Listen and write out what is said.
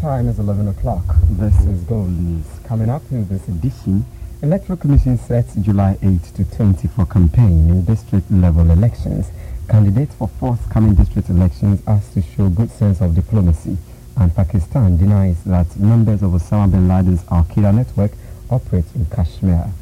time is 11 o'clock. This is Gold News. Coming up in this edition, Electoral Commission sets July 8 to 20 for campaign in district level elections. Candidates for forthcoming district elections asked to show good sense of diplomacy. And Pakistan denies that members of Osama bin Laden's Al-Qaeda network operate in Kashmir.